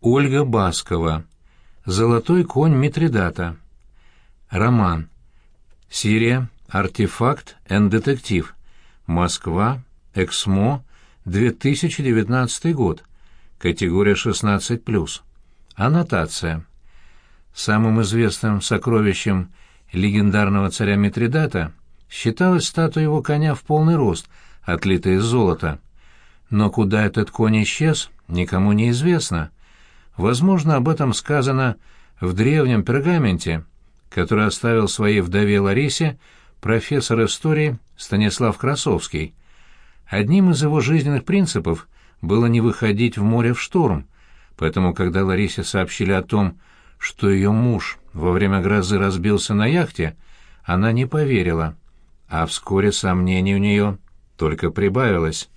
Ольга Баскова. Золотой конь Митридата. Роман. Сирия. Артефакт энд детектив. Москва. Эксмо. 2019 год. Категория 16+. Аннотация. Самым известным сокровищем легендарного царя Митридата считалась статуя его коня в полный рост, отлитая из золота. Но куда этот конь исчез, никому не известно. Возможно, об этом сказано в древнем пергаменте, который оставил своей вдове Ларисе профессор истории Станислав Красовский. Одним из его жизненных принципов было не выходить в море в шторм, поэтому, когда Ларисе сообщили о том, что ее муж во время грозы разбился на яхте, она не поверила, а вскоре сомнений у нее только прибавилось.